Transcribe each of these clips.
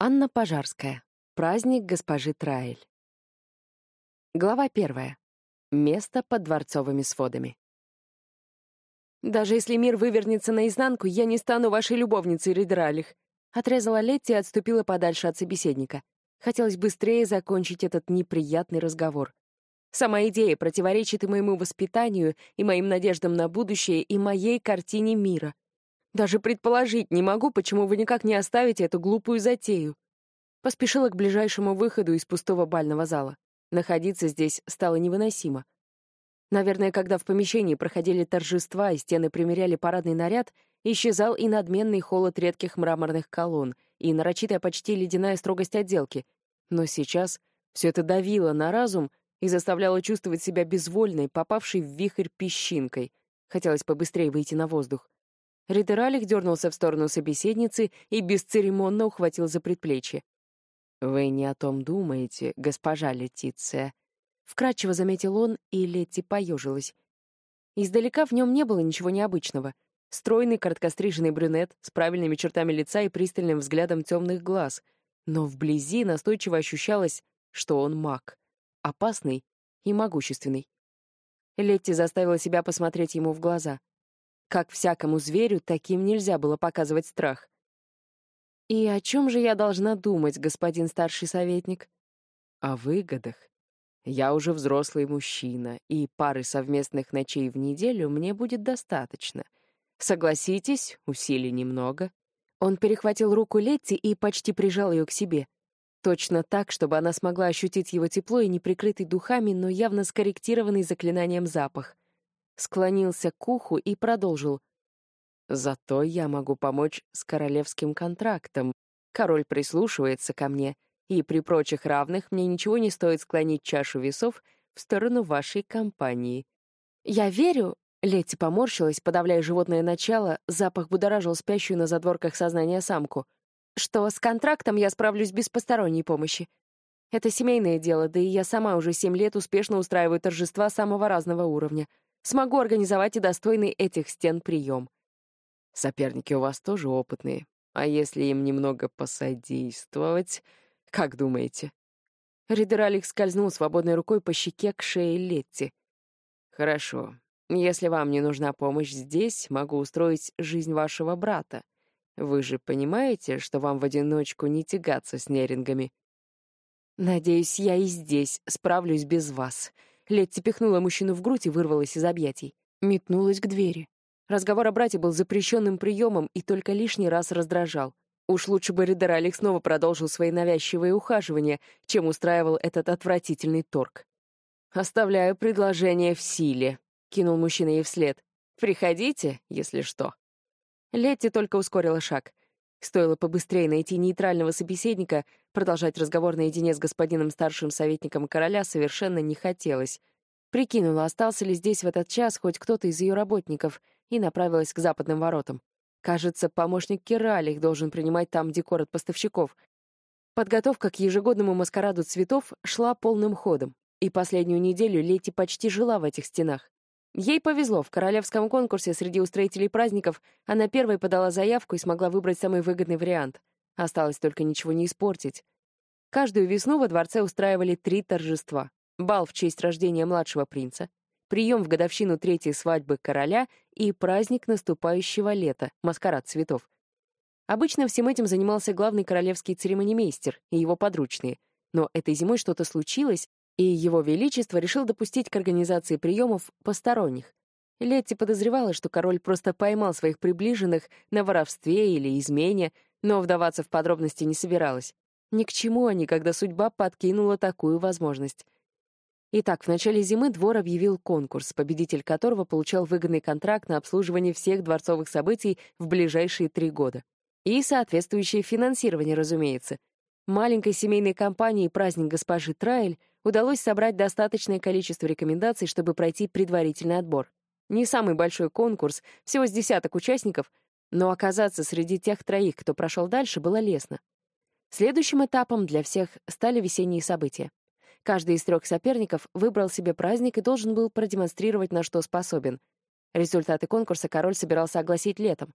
Анна Пожарская. Праздник госпожи Траэль. Глава первая. Место под дворцовыми сводами. «Даже если мир вывернется наизнанку, я не стану вашей любовницей, Ридралих», отрезала Летти и отступила подальше от собеседника. Хотелось быстрее закончить этот неприятный разговор. Сама идея противоречит и моему воспитанию, и моим надеждам на будущее, и моей картине мира — даже предположить не могу, почему вы никак не оставите эту глупую затею. Поспешила к ближайшему выходу из пустого бального зала. Находиться здесь стало невыносимо. Наверное, когда в помещении проходили торжества и стены примеряли парадный наряд, исчезал и надменный холод редких мраморных колонн, и нарочитая почти ледяная строгость отделки. Но сейчас все это давило на разум и заставляло чувствовать себя безвольной, попавшей в вихрь песчинкой. Хотелось побыстрее выйти на воздух. Ритералик дернулся в сторону собеседницы и бесцеремонно ухватил за предплечье. «Вы не о том думаете, госпожа Летиция», — вкратчиво заметил он, и Летти поежилась. Издалека в нем не было ничего необычного. Стройный, короткостриженный брюнет с правильными чертами лица и пристальным взглядом темных глаз. Но вблизи настойчиво ощущалось, что он маг. Опасный и могущественный. Летти заставила себя посмотреть ему в глаза. Как всякому зверю, таким нельзя было показывать страх. «И о чем же я должна думать, господин старший советник?» «О выгодах. Я уже взрослый мужчина, и пары совместных ночей в неделю мне будет достаточно. Согласитесь, усилий немного». Он перехватил руку Летти и почти прижал ее к себе. Точно так, чтобы она смогла ощутить его тепло и неприкрытый духами, но явно скорректированный заклинанием запах склонился к уху и продолжил. «Зато я могу помочь с королевским контрактом. Король прислушивается ко мне, и при прочих равных мне ничего не стоит склонить чашу весов в сторону вашей компании». «Я верю», — Летти поморщилась, подавляя животное начало, запах будоражил спящую на задворках сознания самку, «что с контрактом я справлюсь без посторонней помощи. Это семейное дело, да и я сама уже семь лет успешно устраиваю торжества самого разного уровня — Смогу организовать и достойный этих стен прием. Соперники у вас тоже опытные. А если им немного посодействовать, как думаете? Ридер Алекс скользнул свободной рукой по щеке к шее Летти. «Хорошо. Если вам не нужна помощь здесь, могу устроить жизнь вашего брата. Вы же понимаете, что вам в одиночку не тягаться с нерингами?» «Надеюсь, я и здесь справлюсь без вас», Летти пихнула мужчину в грудь и вырвалась из объятий. Метнулась к двери. Разговор о брате был запрещенным приемом и только лишний раз раздражал. Уж лучше бы Ридер Алик снова продолжил свои навязчивые ухаживания, чем устраивал этот отвратительный торг. «Оставляю предложение в силе», — кинул мужчина ей вслед. «Приходите, если что». Летти только ускорила шаг. Стоило побыстрее найти нейтрального собеседника, продолжать разговор наедине с господином старшим советником короля совершенно не хотелось. Прикинула, остался ли здесь в этот час хоть кто-то из ее работников, и направилась к западным воротам. Кажется, помощник Киралих должен принимать там декор от поставщиков. Подготовка к ежегодному маскараду цветов шла полным ходом, и последнюю неделю Лети почти жила в этих стенах. Ей повезло, в королевском конкурсе среди устроителей праздников она первой подала заявку и смогла выбрать самый выгодный вариант. Осталось только ничего не испортить. Каждую весну во дворце устраивали три торжества. Бал в честь рождения младшего принца, прием в годовщину третьей свадьбы короля и праздник наступающего лета, маскарад цветов. Обычно всем этим занимался главный королевский церемонимейстер и его подручные, но этой зимой что-то случилось, и Его Величество решил допустить к организации приемов посторонних. Летти подозревала, что король просто поймал своих приближенных на воровстве или измене, но вдаваться в подробности не собиралась. Ни к чему они, когда судьба подкинула такую возможность. Итак, в начале зимы двор объявил конкурс, победитель которого получал выгодный контракт на обслуживание всех дворцовых событий в ближайшие три года. И соответствующее финансирование, разумеется. Маленькой семейной компании «Праздник госпожи Траэль» удалось собрать достаточное количество рекомендаций, чтобы пройти предварительный отбор. Не самый большой конкурс, всего с десяток участников, но оказаться среди тех троих, кто прошел дальше, было лестно. Следующим этапом для всех стали весенние события. Каждый из трех соперников выбрал себе праздник и должен был продемонстрировать, на что способен. Результаты конкурса король собирался огласить летом.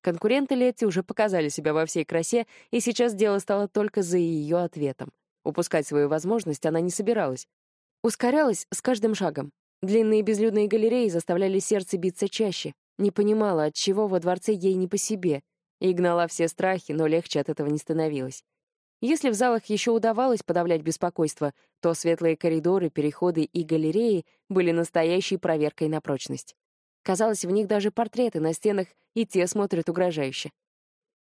Конкуренты Летти уже показали себя во всей красе, и сейчас дело стало только за ее ответом. Упускать свою возможность она не собиралась. Ускорялась с каждым шагом. Длинные безлюдные галереи заставляли сердце биться чаще. Не понимала, от чего во дворце ей не по себе, и гнала все страхи, но легче от этого не становилось. Если в залах еще удавалось подавлять беспокойство, то светлые коридоры, переходы и галереи были настоящей проверкой на прочность. Казалось, в них даже портреты на стенах и те смотрят угрожающе.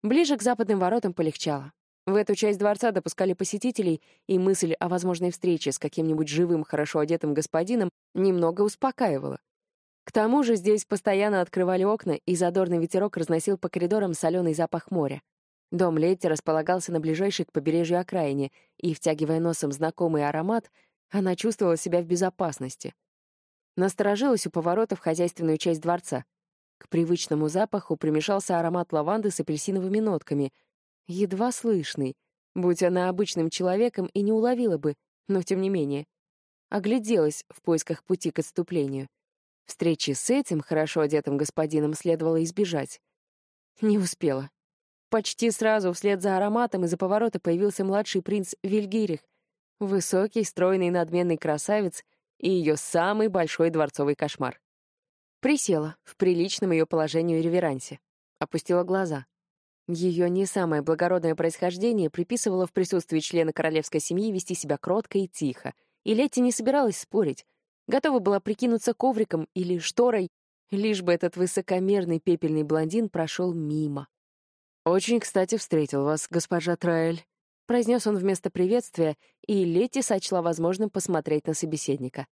Ближе к западным воротам полегчало. В эту часть дворца допускали посетителей, и мысль о возможной встрече с каким-нибудь живым, хорошо одетым господином немного успокаивала. К тому же здесь постоянно открывали окна, и задорный ветерок разносил по коридорам соленый запах моря. Дом Летти располагался на ближайшей к побережью окраине, и, втягивая носом знакомый аромат, она чувствовала себя в безопасности. Насторожилась у поворота в хозяйственную часть дворца. К привычному запаху примешался аромат лаванды с апельсиновыми нотками, едва слышный, будь она обычным человеком и не уловила бы, но тем не менее. Огляделась в поисках пути к отступлению. Встречи с этим хорошо одетым господином следовало избежать. Не успела. Почти сразу вслед за ароматом из-за поворота появился младший принц Вильгирих, высокий, стройный, надменный красавец и ее самый большой дворцовый кошмар. Присела в приличном ее положению и реверансе. Опустила глаза. Ее не самое благородное происхождение приписывало в присутствии члена королевской семьи вести себя кротко и тихо, и Летти не собиралась спорить. Готова была прикинуться ковриком или шторой, лишь бы этот высокомерный пепельный блондин прошел мимо. «Очень кстати встретил вас, госпожа Траэль», — произнес он вместо приветствия, и Летти сочла возможным посмотреть на собеседника.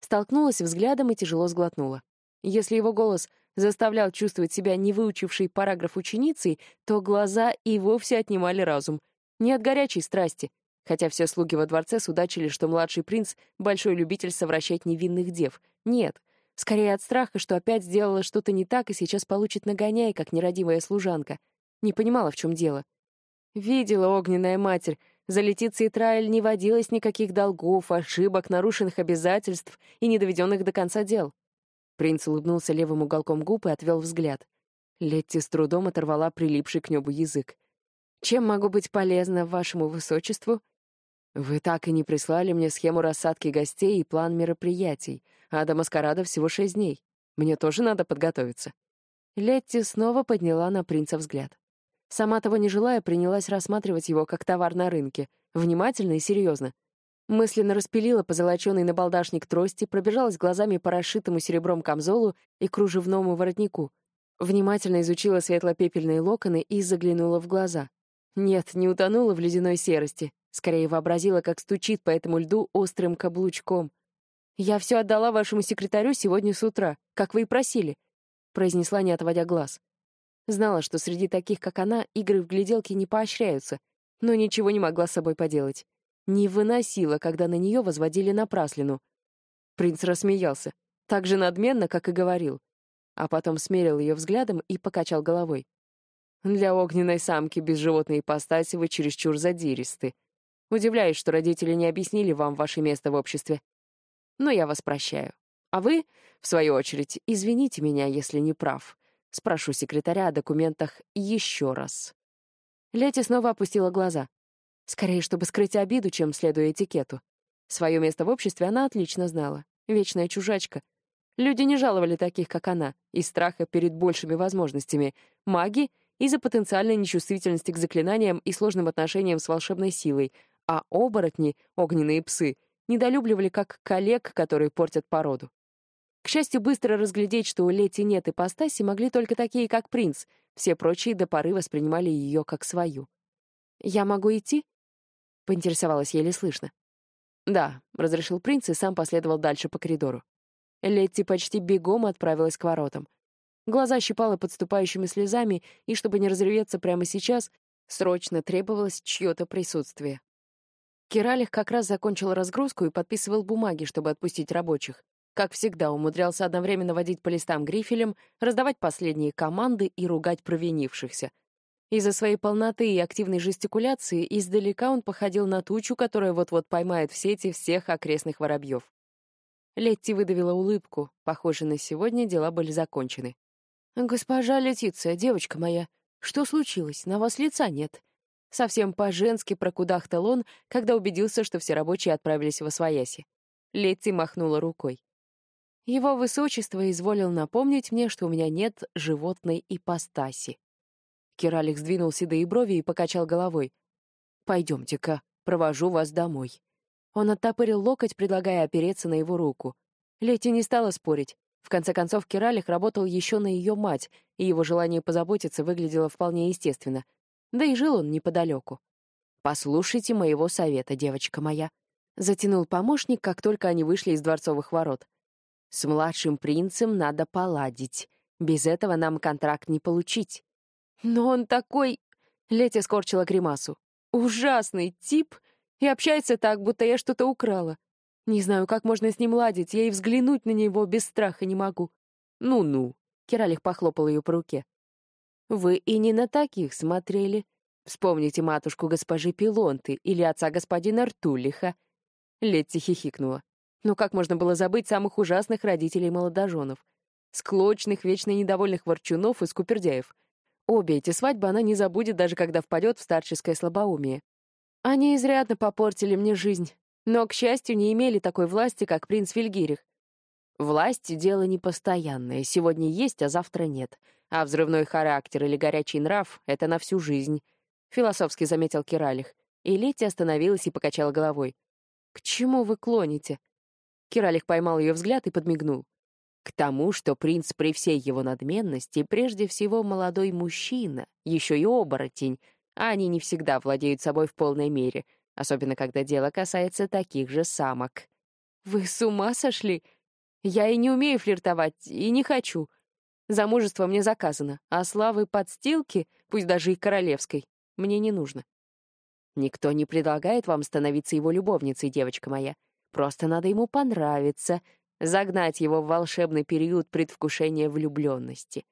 Столкнулась взглядом и тяжело сглотнула. Если его голос заставлял чувствовать себя не выучившей параграф ученицей, то глаза и вовсе отнимали разум. Не от горячей страсти, хотя все слуги во дворце судачили, что младший принц — большой любитель совращать невинных дев. Нет, скорее от страха, что опять сделала что-то не так и сейчас получит нагоняй, как нерадивая служанка — не понимала, в чем дело. Видела огненная матерь. За Летицией Траэль не водилось никаких долгов, ошибок, нарушенных обязательств и недоведенных до конца дел. Принц улыбнулся левым уголком губ и отвел взгляд. Летти с трудом оторвала прилипший к небу язык. «Чем могу быть полезна вашему высочеству?» «Вы так и не прислали мне схему рассадки гостей и план мероприятий, а до маскарада всего шесть дней. Мне тоже надо подготовиться». Летти снова подняла на принца взгляд. Сама того не желая, принялась рассматривать его как товар на рынке, внимательно и серьезно. Мысленно распилила позолоченный набалдашник трости, пробежалась глазами по расшитому серебром камзолу и кружевному воротнику. Внимательно изучила светло-пепельные локоны и заглянула в глаза. Нет, не утонула в ледяной серости. Скорее вообразила, как стучит по этому льду острым каблучком. «Я все отдала вашему секретарю сегодня с утра, как вы и просили», — произнесла, не отводя глаз. Знала, что среди таких, как она, игры в гляделки не поощряются, но ничего не могла с собой поделать. Не выносила, когда на нее возводили напраслину. Принц рассмеялся, так же надменно, как и говорил, а потом смерил ее взглядом и покачал головой. «Для огненной самки без животной ипостаси вы чересчур задиристы. Удивляюсь, что родители не объяснили вам ваше место в обществе. Но я вас прощаю. А вы, в свою очередь, извините меня, если не прав. Спрошу секретаря о документах еще раз. Лети снова опустила глаза. Скорее, чтобы скрыть обиду, чем следуя этикету. Свое место в обществе она отлично знала. Вечная чужачка. Люди не жаловали таких, как она, из страха перед большими возможностями. Маги — из-за потенциальной нечувствительности к заклинаниям и сложным отношениям с волшебной силой, а оборотни, огненные псы, недолюбливали как коллег, которые портят породу. К счастью, быстро разглядеть, что у Лети нет ипостаси, могли только такие, как принц. Все прочие до поры воспринимали ее как свою. «Я могу идти?» — поинтересовалась еле слышно. «Да», — разрешил принц и сам последовал дальше по коридору. Летти почти бегом отправилась к воротам. Глаза щипала подступающими слезами, и, чтобы не разреветься прямо сейчас, срочно требовалось чье-то присутствие. Киралих как раз закончил разгрузку и подписывал бумаги, чтобы отпустить рабочих. Как всегда, умудрялся одновременно водить по листам грифелем, раздавать последние команды и ругать провинившихся. Из-за своей полноты и активной жестикуляции издалека он походил на тучу, которая вот-вот поймает в сети всех окрестных воробьев. Летти выдавила улыбку. Похоже, на сегодня дела были закончены. «Госпожа Летиция, девочка моя, что случилось? На вас лица нет». Совсем по-женски прокудахтал он, когда убедился, что все рабочие отправились в освояси. Летти махнула рукой. Его высочество изволил напомнить мне, что у меня нет животной ипостаси. Киралик сдвинул седые брови и покачал головой. «Пойдемте-ка, провожу вас домой». Он оттопырил локоть, предлагая опереться на его руку. Лети не стала спорить. В конце концов, Киралих работал еще на ее мать, и его желание позаботиться выглядело вполне естественно. Да и жил он неподалеку. «Послушайте моего совета, девочка моя», — затянул помощник, как только они вышли из дворцовых ворот. «С младшим принцем надо поладить. Без этого нам контракт не получить». «Но он такой...» — Летя скорчила гримасу. «Ужасный тип и общается так, будто я что-то украла. Не знаю, как можно с ним ладить, я и взглянуть на него без страха не могу. Ну-ну, Киралих похлопал ее по руке. Вы и не на таких смотрели. Вспомните матушку госпожи Пилонты или отца господина Ртулиха. Летти хихикнула. Ну как можно было забыть самых ужасных родителей молодоженов? Склочных, вечно недовольных ворчунов и скупердяев. Обе эти свадьбы она не забудет, даже когда впадет в старческое слабоумие. Они изрядно попортили мне жизнь, но, к счастью, не имели такой власти, как принц Вильгирих. Власть — дело непостоянное, сегодня есть, а завтра нет. А взрывной характер или горячий нрав — это на всю жизнь, — философски заметил Киралих. И Летти остановилась и покачала головой. «К чему вы клоните?» Киралих поймал ее взгляд и подмигнул. «К тому, что принц при всей его надменности прежде всего молодой мужчина, еще и оборотень, а они не всегда владеют собой в полной мере — особенно когда дело касается таких же самок. «Вы с ума сошли? Я и не умею флиртовать, и не хочу. Замужество мне заказано, а славы подстилки, пусть даже и королевской, мне не нужно. Никто не предлагает вам становиться его любовницей, девочка моя. Просто надо ему понравиться, загнать его в волшебный период предвкушения влюбленности.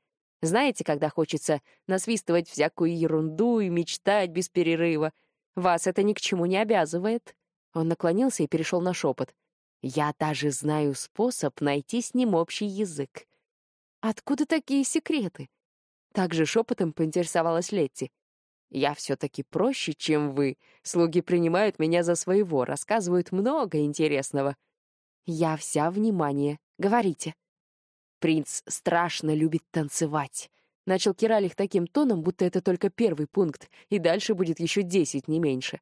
Знаете, когда хочется насвистывать всякую ерунду и мечтать без перерыва — вас это ни к чему не обязывает». Он наклонился и перешел на шепот. «Я даже знаю способ найти с ним общий язык». «Откуда такие секреты?» Также шепотом поинтересовалась Летти. «Я все-таки проще, чем вы. Слуги принимают меня за своего, рассказывают много интересного». «Я вся внимание. Говорите». «Принц страшно любит танцевать. Начал Киралих таким тоном, будто это только первый пункт, и дальше будет еще десять, не меньше.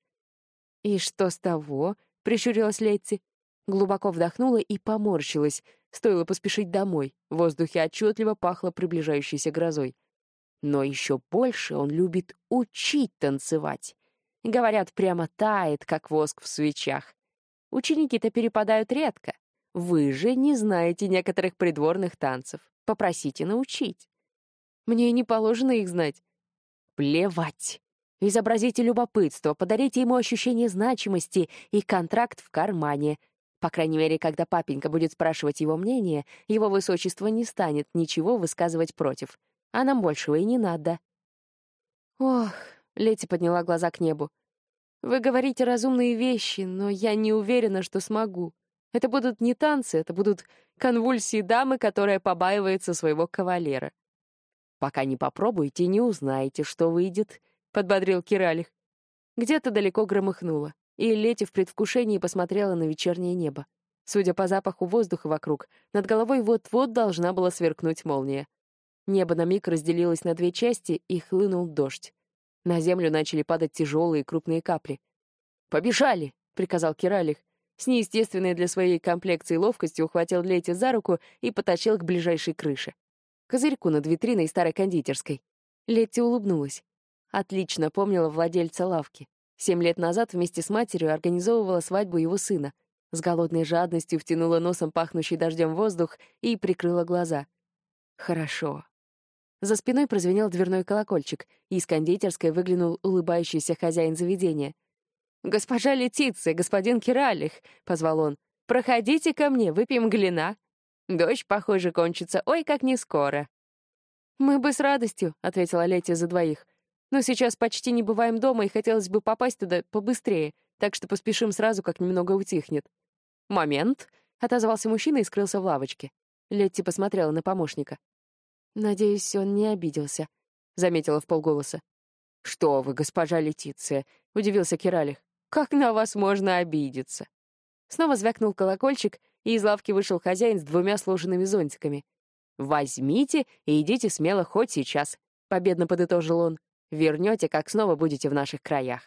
«И что с того?» — прищурилась Летти. Глубоко вдохнула и поморщилась. Стоило поспешить домой. В воздухе отчетливо пахло приближающейся грозой. Но еще больше он любит учить танцевать. Говорят, прямо тает, как воск в свечах. Ученики-то перепадают редко. Вы же не знаете некоторых придворных танцев. Попросите научить. Мне не положено их знать. Плевать. Изобразите любопытство, подарите ему ощущение значимости и контракт в кармане. По крайней мере, когда папенька будет спрашивать его мнение, его высочество не станет ничего высказывать против. А нам большего и не надо. Ох, Лети подняла глаза к небу. Вы говорите разумные вещи, но я не уверена, что смогу. Это будут не танцы, это будут конвульсии дамы, которая побаивается своего кавалера. «Пока не попробуете, не узнаете, что выйдет», — подбодрил Киралих. Где-то далеко громыхнуло, и Лети в предвкушении посмотрела на вечернее небо. Судя по запаху воздуха вокруг, над головой вот-вот должна была сверкнуть молния. Небо на миг разделилось на две части, и хлынул дождь. На землю начали падать тяжелые крупные капли. «Побежали!» — приказал Киралих. С неестественной для своей комплекции ловкостью ухватил Лети за руку и потащил к ближайшей крыше козырьку над витриной старой кондитерской. Летти улыбнулась. Отлично помнила владельца лавки. Семь лет назад вместе с матерью организовывала свадьбу его сына. С голодной жадностью втянула носом пахнущий дождем воздух и прикрыла глаза. Хорошо. За спиной прозвенел дверной колокольчик, и из кондитерской выглянул улыбающийся хозяин заведения. «Госпожа Летиция, господин Киралих», — позвал он, — «проходите ко мне, выпьем глина». Дождь, похоже, кончится, ой, как не скоро. «Мы бы с радостью», — ответила Летти за двоих. «Но сейчас почти не бываем дома, и хотелось бы попасть туда побыстрее, так что поспешим сразу, как немного утихнет». «Момент», — отозвался мужчина и скрылся в лавочке. Летти посмотрела на помощника. «Надеюсь, он не обиделся», — заметила в полголоса. «Что вы, госпожа Летиция?» — удивился Киралих. «Как на вас можно обидеться?» Снова звякнул колокольчик, и из лавки вышел хозяин с двумя сложенными зонтиками. «Возьмите и идите смело хоть сейчас», — победно подытожил он. «Вернете, как снова будете в наших краях».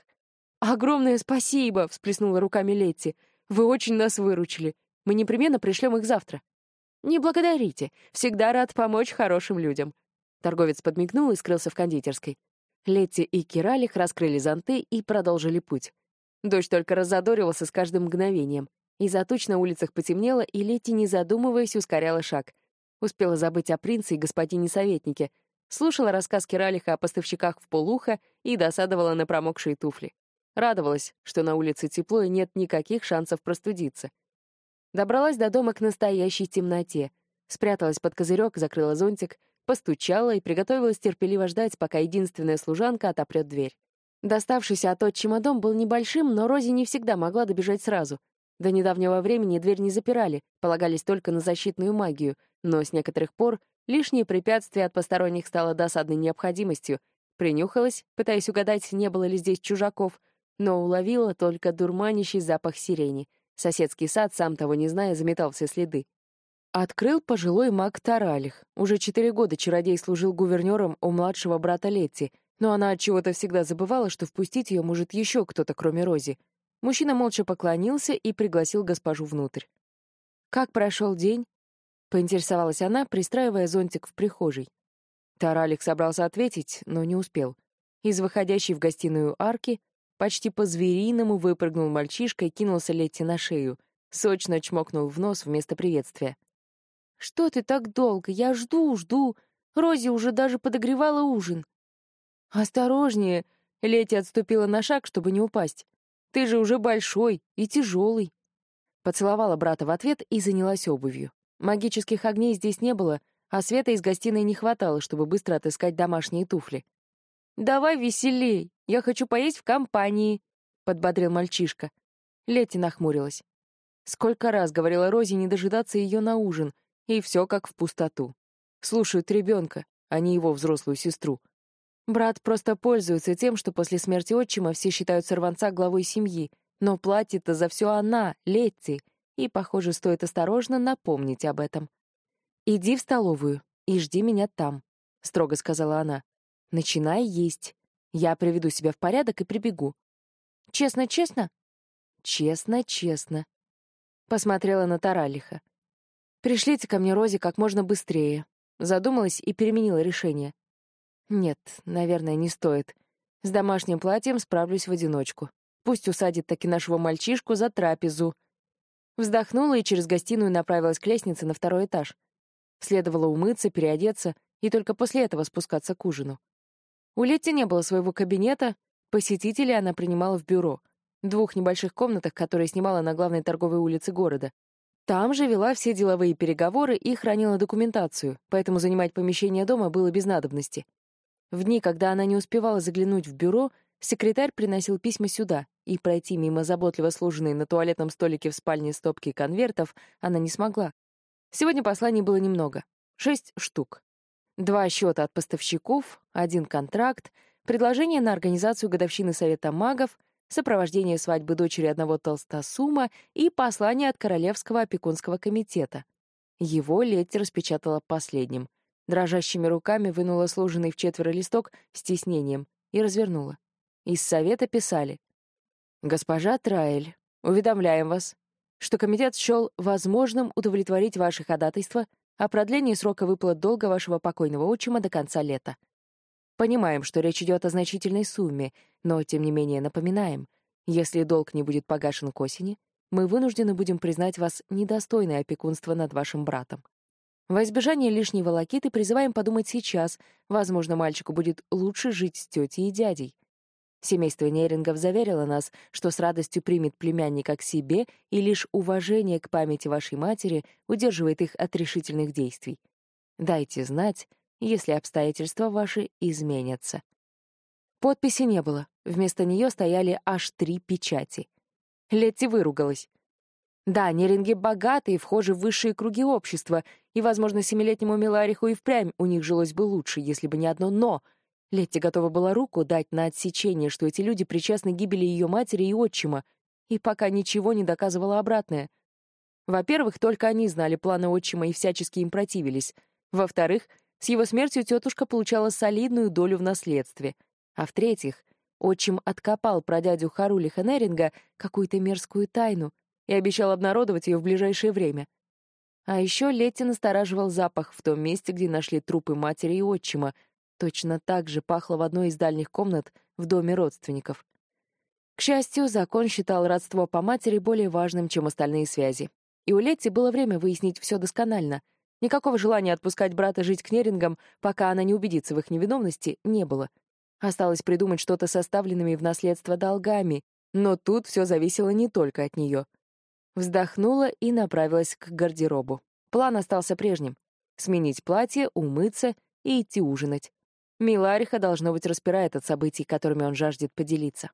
«Огромное спасибо!» — всплеснула руками Летти. «Вы очень нас выручили. Мы непременно пришлем их завтра». «Не благодарите. Всегда рад помочь хорошим людям». Торговец подмигнул и скрылся в кондитерской. Летти и Киралих раскрыли зонты и продолжили путь. Дождь только раззадоривался с каждым мгновением. Из-за туч на улицах потемнело, и Летти, не задумываясь, ускоряла шаг. Успела забыть о принце и господине советнике. Слушала рассказ Киралиха о поставщиках в полуха и досадовала на промокшие туфли. Радовалась, что на улице тепло и нет никаких шансов простудиться. Добралась до дома к настоящей темноте. Спряталась под козырек, закрыла зонтик, постучала и приготовилась терпеливо ждать, пока единственная служанка отопрет дверь. Доставшийся от отчима дом был небольшим, но Рози не всегда могла добежать сразу. До недавнего времени дверь не запирали, полагались только на защитную магию, но с некоторых пор лишнее препятствие от посторонних стало досадной необходимостью. Принюхалась, пытаясь угадать, не было ли здесь чужаков, но уловила только дурманящий запах сирени. Соседский сад, сам того не зная, заметал все следы. Открыл пожилой маг Таралих. Уже четыре года чародей служил гувернером у младшего брата Летти, но она от чего-то всегда забывала, что впустить ее может еще кто-то, кроме Рози. Мужчина молча поклонился и пригласил госпожу внутрь. «Как прошел день?» — поинтересовалась она, пристраивая зонтик в прихожей. Таралик собрался ответить, но не успел. Из выходящей в гостиную арки почти по-звериному выпрыгнул мальчишка и кинулся Летти на шею. Сочно чмокнул в нос вместо приветствия. «Что ты так долго? Я жду, жду. Рози уже даже подогревала ужин». «Осторожнее!» — Летти отступила на шаг, чтобы не упасть. «Ты же уже большой и тяжелый». Поцеловала брата в ответ и занялась обувью. Магических огней здесь не было, а света из гостиной не хватало, чтобы быстро отыскать домашние туфли. «Давай веселей, я хочу поесть в компании», — подбодрил мальчишка. Летти нахмурилась. Сколько раз говорила Розе не дожидаться ее на ужин, и все как в пустоту. Слушают ребенка, а не его взрослую сестру. Брат просто пользуется тем, что после смерти отчима все считают сорванца главой семьи, но платит-то за все она, Летти, и, похоже, стоит осторожно напомнить об этом. «Иди в столовую и жди меня там», — строго сказала она. «Начинай есть. Я приведу себя в порядок и прибегу». «Честно-честно?» «Честно-честно», — посмотрела на Таралиха. «Пришлите ко мне Рози как можно быстрее». Задумалась и переменила решение. «Нет, наверное, не стоит. С домашним платьем справлюсь в одиночку. Пусть усадит таки нашего мальчишку за трапезу». Вздохнула и через гостиную направилась к лестнице на второй этаж. Следовало умыться, переодеться и только после этого спускаться к ужину. У Летти не было своего кабинета, посетителей она принимала в бюро, двух небольших комнатах, которые снимала на главной торговой улице города. Там же вела все деловые переговоры и хранила документацию, поэтому занимать помещение дома было без надобности. В дни, когда она не успевала заглянуть в бюро, секретарь приносил письма сюда, и пройти мимо заботливо сложенной на туалетном столике в спальне стопки конвертов она не смогла. Сегодня посланий было немного — шесть штук. Два счета от поставщиков, один контракт, предложение на организацию годовщины Совета магов, сопровождение свадьбы дочери одного толстосума и послание от Королевского опекунского комитета. Его Летти распечатала последним. Дрожащими руками вынула сложенный в четверо листок с тиснением и развернула. Из совета писали. «Госпожа Траэль, уведомляем вас, что комитет счел возможным удовлетворить ваше ходатайство о продлении срока выплат долга вашего покойного отчима до конца лета. Понимаем, что речь идет о значительной сумме, но, тем не менее, напоминаем, если долг не будет погашен к осени, мы вынуждены будем признать вас недостойной опекунства над вашим братом. Во избежание лишней волокиты призываем подумать сейчас, возможно, мальчику будет лучше жить с тетей и дядей. Семейство Нерингов заверило нас, что с радостью примет племянника к себе, и лишь уважение к памяти вашей матери удерживает их от решительных действий. Дайте знать, если обстоятельства ваши изменятся. Подписи не было. Вместо нее стояли аж три печати. Летти выругалась. Да, неринги богатые, вхожи в высшие круги общества, и, возможно, семилетнему Милариху и впрямь у них жилось бы лучше, если бы не одно «но». Летти готова была руку дать на отсечение, что эти люди причастны к гибели ее матери и отчима, и пока ничего не доказывала обратное. Во-первых, только они знали планы отчима и всячески им противились. Во-вторых, с его смертью тетушка получала солидную долю в наследстве. А в-третьих, отчим откопал про дядю Харулиха Неринга какую-то мерзкую тайну и обещал обнародовать ее в ближайшее время. А еще Летти настораживал запах в том месте, где нашли трупы матери и отчима. Точно так же пахло в одной из дальних комнат в доме родственников. К счастью, закон считал родство по матери более важным, чем остальные связи. И у Летти было время выяснить все досконально. Никакого желания отпускать брата жить к Нерингам, пока она не убедится в их невиновности, не было. Осталось придумать что-то с оставленными в наследство долгами, но тут все зависело не только от нее. Вздохнула и направилась к гардеробу. План остался прежним — сменить платье, умыться и идти ужинать. Милариха, должно быть, распирает от событий, которыми он жаждет поделиться.